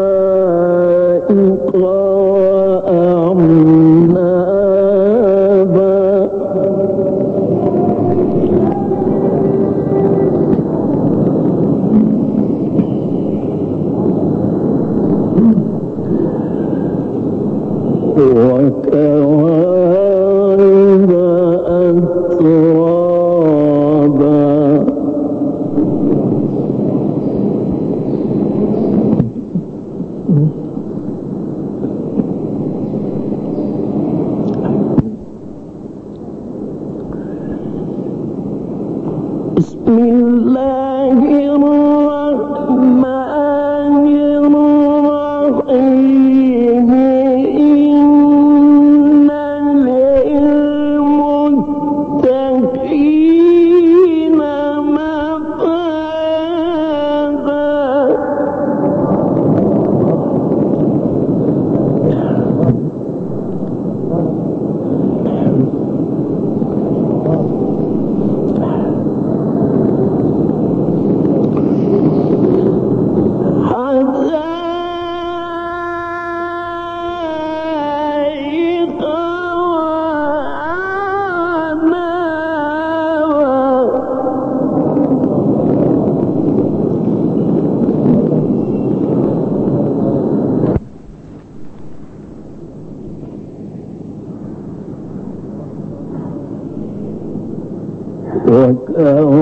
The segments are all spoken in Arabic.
حدائق وأعنابا کہو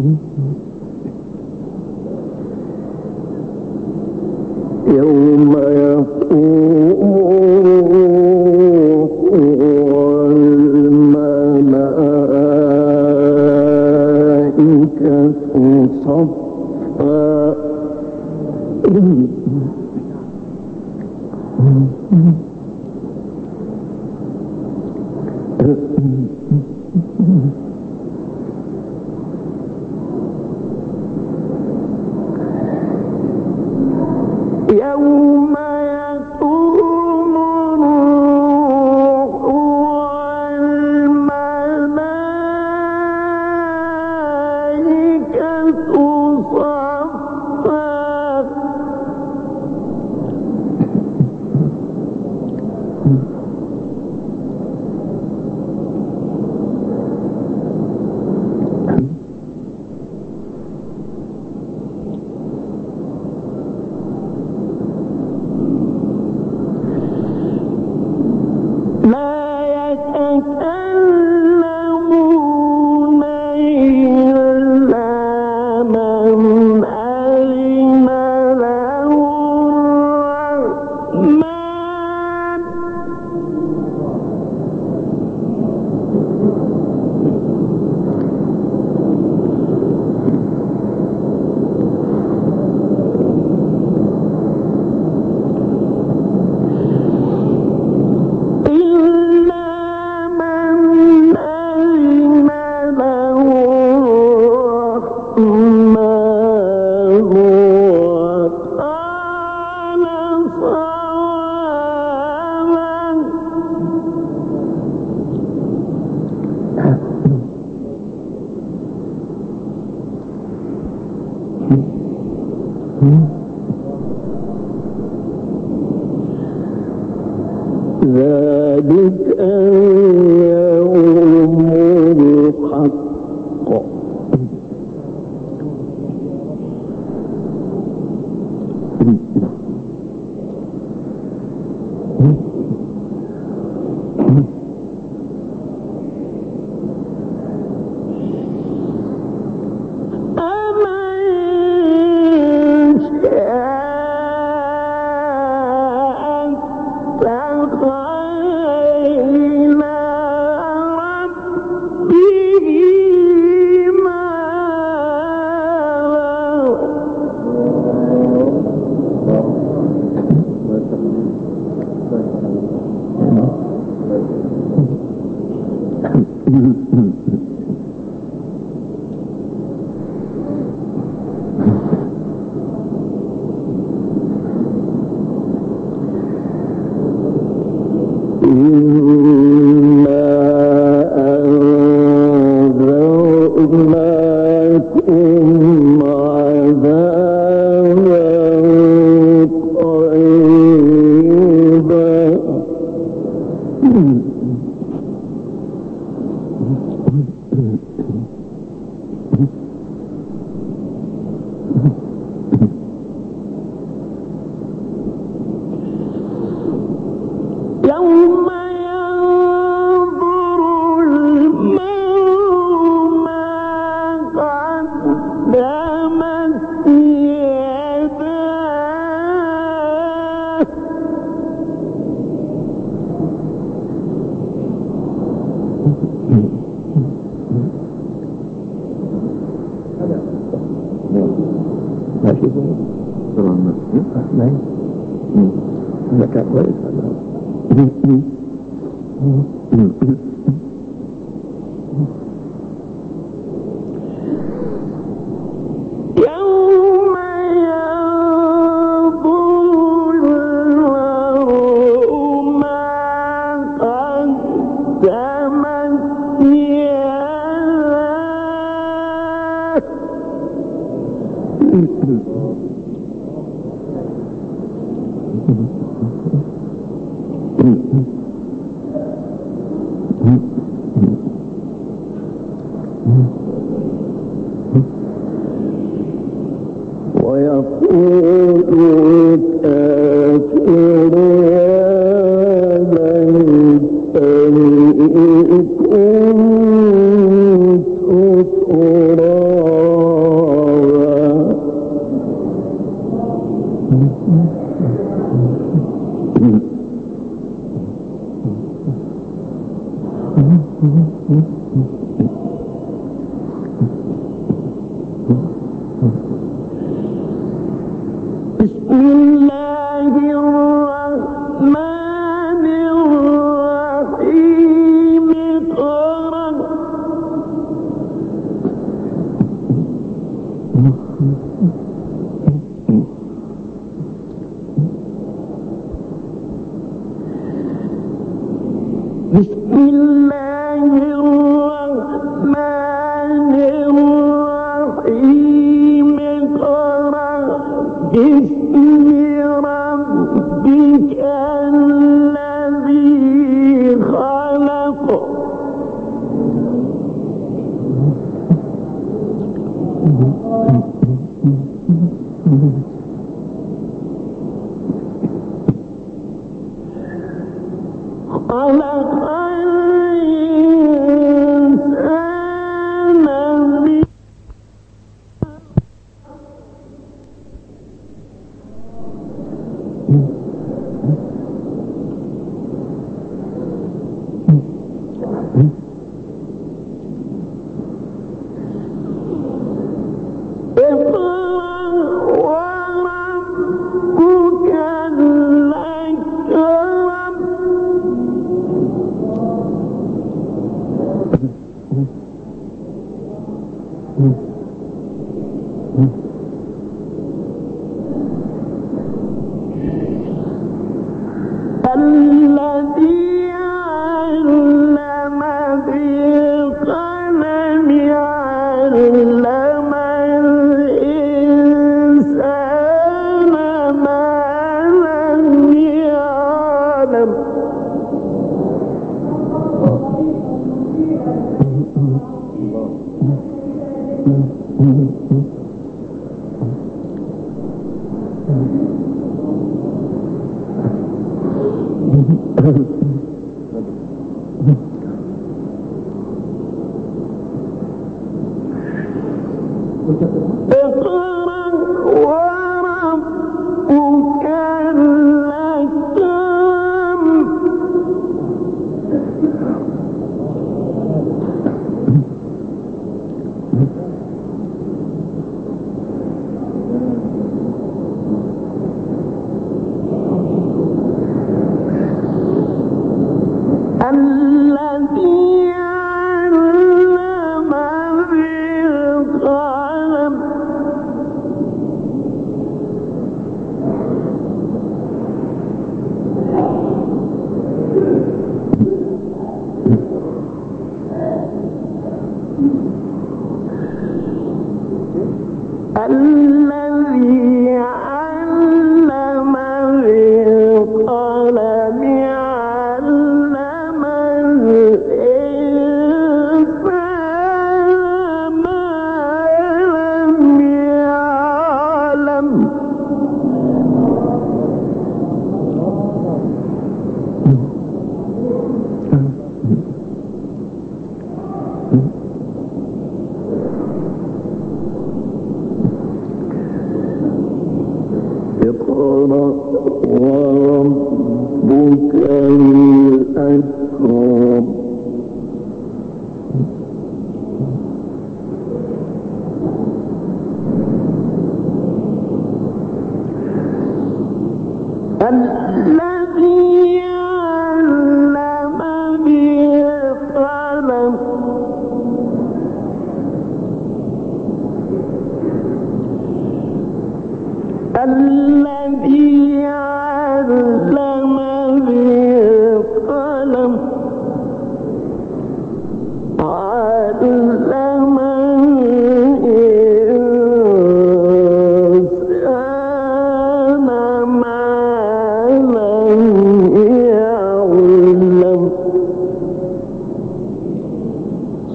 يوم يوم لا يتكلمون ذلك اليوم الحق أنذرناكم noite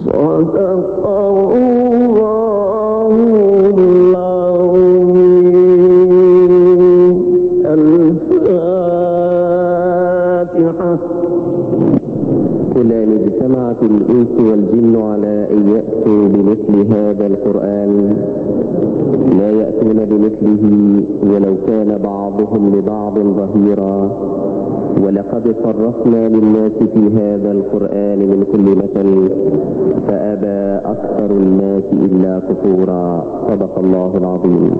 صدق الله ولقد صرفنا للناس في هذا القرآن من كل مثل فأبى أكثر الناس إلا كفورا. صدق الله العظيم.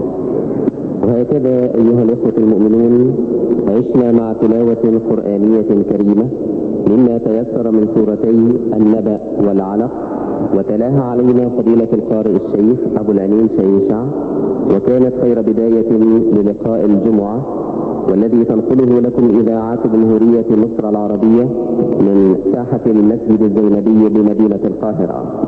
وهكذا أيها الإخوة المؤمنون عشنا مع تلاوة قرآنية كريمة مما تيسر من سورتي النبأ والعلق وتلاها علينا فضيلة القارئ الشيخ أبو العليم شيشع وكانت خير بداية للقاء الجمعة والذي تنقله لكم إذاعة جمهورية مصر العربية من ساحة المسجد الزينبي بمدينة القاهرة.